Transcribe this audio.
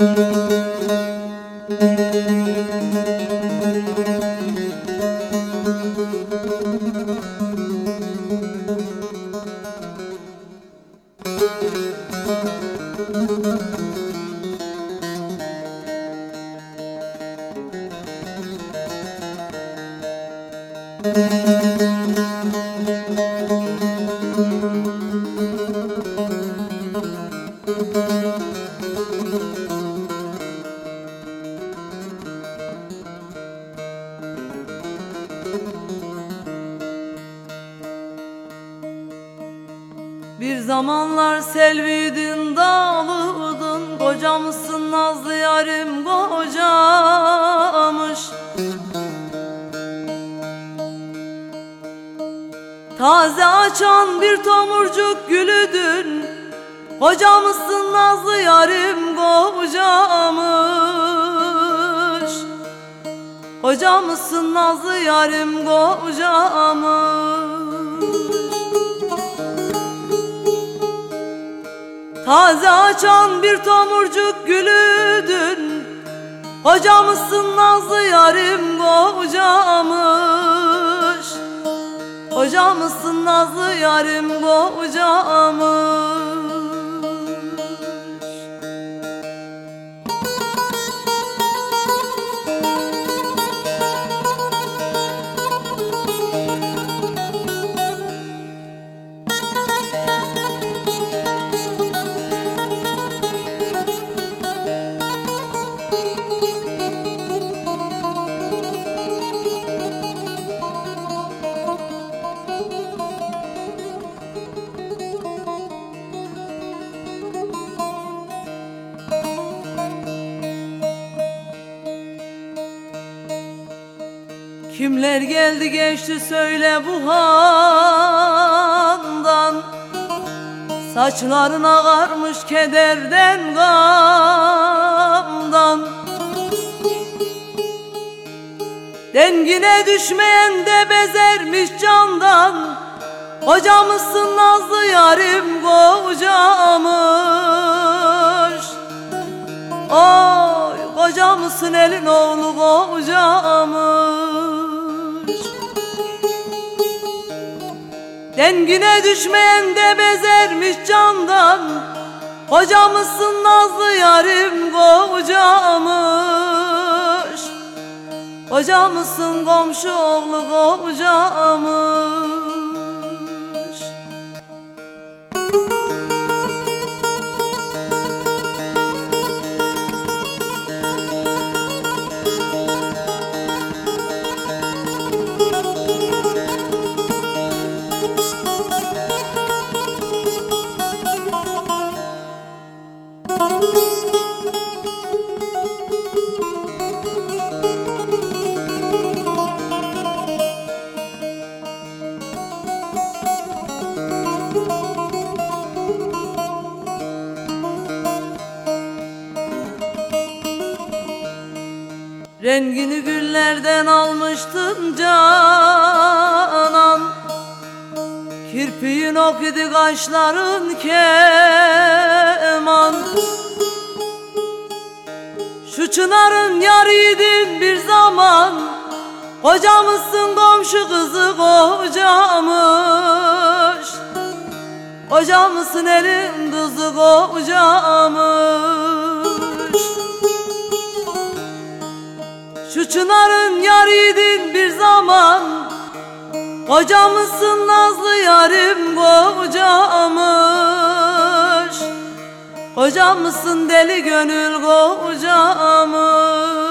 Müzik Bir zamanlar selviydin dağlıydın Kocamışsın nazlı yarim kocamış? Taze açan bir tomurcuk gülüdün Kocamışsın nazlı yarim kocamış? Kocamışsın nazlı yarim kocamış Taze açan bir tomurcuk gülüdün Hocamısın nazlı yarim kocamış Hocamısın nazlı yarim kocamış Kimler geldi geçti söyle bu handan. Saçların ağarmış kederden gamdan. Dengine düşmeyen de bezermiş candan. Hocamısın nazlı yarim kocamış Oy kocamısın elin oğlu kocamış Dengine düşmeyen de bezermiş candan. Kocamısın nazlı yarim kocamış Kocamısın komşu oğlu kocamış Rengini güllerden almıştın canan Kirpiğin ok idi kaşların keman. Şu çınarın yarıydın bir zaman. Kocamızsın komşu kızı kocamış. Kocamısın elin kızı Kocamısın nazlı yarim kocamış? Kocamısın deli gönül kocamış